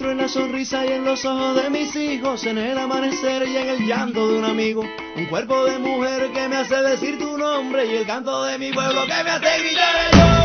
En la sonrisa y en los ojos de mis hijos, en el amanecer y en el llanto de un amigo. Un cuerpo de mujer que me hace decir tu nombre y el canto de mi pueblo que me hace gritar el